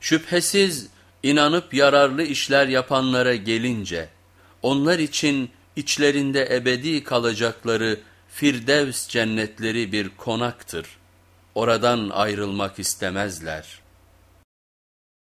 Şüphesiz inanıp yararlı işler yapanlara gelince onlar için içlerinde ebedi kalacakları Firdevs cennetleri bir konaktır. Oradan ayrılmak istemezler.''